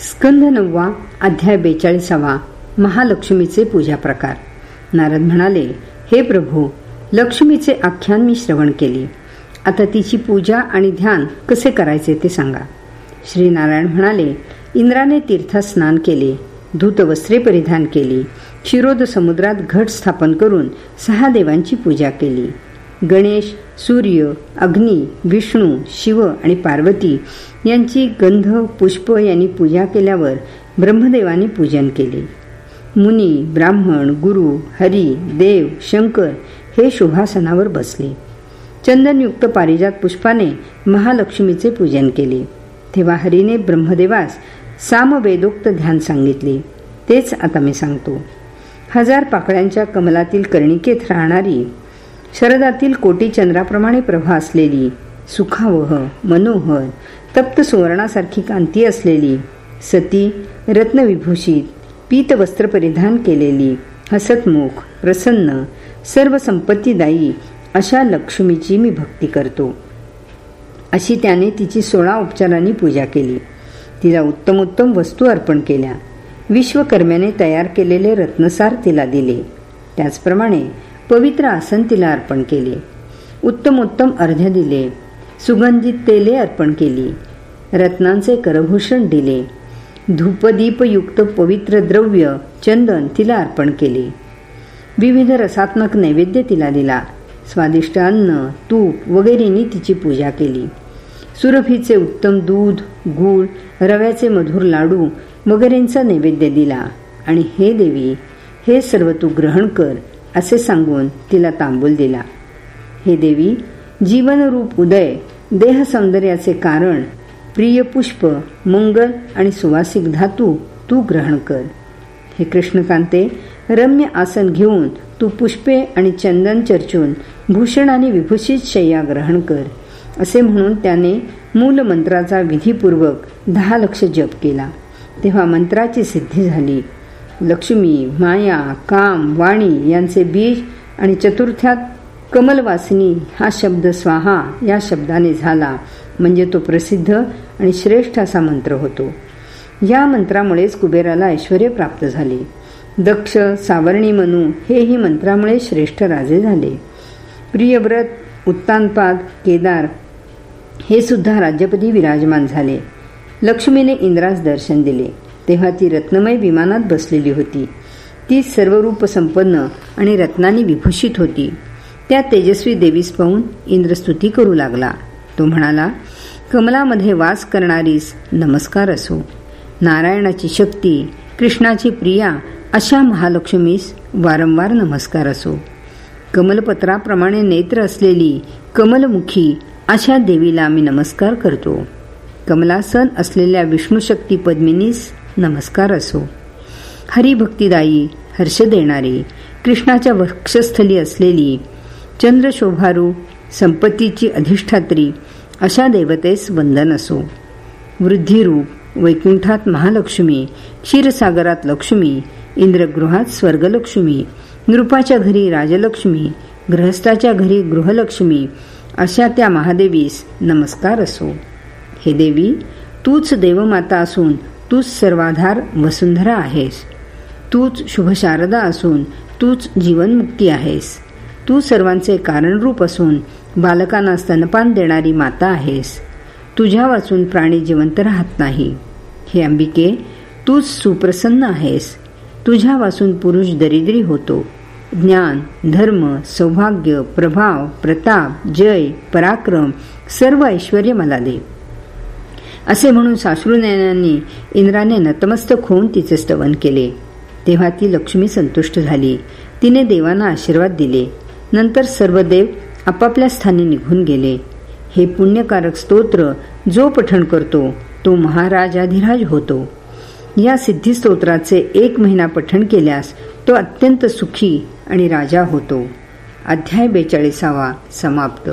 स्कंद नववा अध्याय बेचाळीसावा महालक्ष्मीचे पूजा प्रकार नारद म्हणाले हे प्रभू लक्ष्मीचे आख्यान मी श्रवण केले. आता तिची पूजा आणि ध्यान कसे करायचे ते सांगा. श्री नारायण म्हणाले इंद्राने तीर्थात स्नान केले धूत वस्त्रे परिधान केली शिरोद समुद्रात घट स्थापन करून सहा देवांची पूजा केली. गणेश सूर्य अग्नी विष्णू शिव आणि पार्वती यांची गंध पुष्प यांनी पूजा केल्यावर ब्रह्मदेवाने पूजन केले. मुनी ब्राह्मण गुरु हरी देव शंकर हे शुभासनावर बसले. चंदनयुक्त पारिजात पुष्पाने महालक्ष्मीचे पूजन केले. तेव्हा हरीने ब्रह्मदेवास सामवेदोक्त ध्यान सांगितले. तेच आता मी सांगतो. हजार पाकळ्यांच्या कमलातील कर्णिकेत राहणारी शरदातील कोटी चंद्राप्रमाणे प्रभा असलेली सुखावह मनोहर तप्त सुवर्णासारखी कांती असलेली सती रत्नविभूषित पीत वस्त्र परिधान केलेली हसतमुख प्रसन्न सर्व संपत्तीदायी अशा लक्ष्मीची मी भक्ती करतो. अशी त्याने तिची सोळा उपचारांनी पूजा केली. तिला उत्तम उत्तम वस्तू अर्पण केल्या. विश्वकर्म्याने तयार केलेले रत्नसार तिला दिले. त्याचप्रमाणे पवित्र आसन तिला अर्पण केले. उत्तम उत्तम अर्ध्य दिले. सुगंधित तेले अर्पण केली. रत्नांचे करभूषण दिले. धूपदीपयुक्त पवित्र द्रव्य चंदन तिला अर्पण केले. विविध रसात्मक नैवेद्य तिला दिला. स्वादिष्ट अन्न तूप वगैरेनी तिची पूजा केली. सुरभीचे उत्तम दूध गूळ रव्याचे मधुर लाडू वगैरेंचा नैवेद्य दिला. आणि हे देवी हे सर्व तू ग्रहण कर असे सांगून तिला तांबूल दिला. हे देवी जीवनरूप उदय देह सौंदर्याचे कारण प्रिय पुष्प मंगल आणि सुवासिक धातू तू ग्रहण कर. हे कृष्णकांते रम्य आसन घेऊन तू पुष्पे आणि चंदन चर्चून भूषण आणि विभूषित शय्या ग्रहण कर असे म्हणून त्याने मूल मंत्राचा विधीपूर्वक दहा लक्ष जप केला. तेव्हा मंत्राची सिद्धी झाली. लक्ष्मी माया काम वाणी यांचे बीज आणि चतुर्थ्यात कमलवासिनी हा शब्द स्वाहा या शब्दाने झाला. म्हणजे तो प्रसिद्ध आणि श्रेष्ठ असा मंत्र होतो. या मंत्रामुळेच कुबेराला ऐश्वर प्राप्त झाले. दक्ष सावर्णी मनू हेही मंत्रामुळे श्रेष्ठ राजे झाले. प्रियव्रत उत्तानपाद केदार हे सुद्धा राज्यपदी विराजमान झाले. लक्ष्मीने इंद्रास दर्शन दिले. तेव्हा ती रत्नमय विमानात बसलेली होती. ती सर्वरूप संपन्न आणि रत्नांनी विभूषित होती. त्या तेजस्वी देवीस पाहून इंद्रस्तुती करू लागला. तो म्हणाला कमलामध्ये वास करणारीस नमस्कार असो. नारायणाची शक्ती कृष्णाची प्रिया अशा महालक्ष्मीस वारंवार नमस्कार असो. कमलपत्राप्रमाणे नेत्र असलेली कमलमुखी अशा देवीला मी नमस्कार करतो. कमलासन असलेल्या विष्णुशक्ती पद्मिनीस नमस्कार असो. हरिभक्तिदायी हर्ष देणारी कृष्णाच्या वक्षस्थली असलेली चंद्रशोभारू संपत्तीची अधिष्ठात्री अशा देवतेस वंदन असो. वृद्धिरूप वैकुंठात महालक्ष्मी क्षीरसागरात लक्ष्मी इंद्रगृहात स्वर्गलक्ष्मी नृपाच्या घरी राजलक्ष्मी गृहस्थाच्या घरी गृहलक्ष्मी अशा त्या महादेवीस नमस्कार असो. हे देवी तूच देवमाता असून तूच सर्वाधार वसुंधरा आहेस. तूच शुभशारदा असून तूच जीवनमुक्ती आहेस. तू सर्वांचे कारणरूप असून बालकांना स्तनपान देणारी माता आहेस. तुझ्या वाचून प्राणी जिवंत राहत नाही. हे अंबिके तूच सुप्रसन्न आहेस. तुझ्या वाचून पुरुष दरिद्री होतो. ज्ञान धर्म सौभाग्य प्रभाव प्रताप जय पराक्रम सर्व ऐश्वर मला दे. असे म्हणून साश्रुनयनांनी इंद्राने नतमस्तक होऊन तिचे स्तवन केले. तेव्हा ती लक्ष्मी संतुष्ट झाली. तिने देवांना आशीर्वाद दिले. नंतर सर्व देव आपापल्या स्थानी निघून गेले. हे पुण्यकारक स्तोत्र जो पठण करतो तो महाराजाधिराज होतो. या सिद्धी स्तोत्राचे एक महिना पठण केल्यास तो अत्यंत सुखी आणि राजा होतो. अध्याय बेचाळीसावा समाप्त.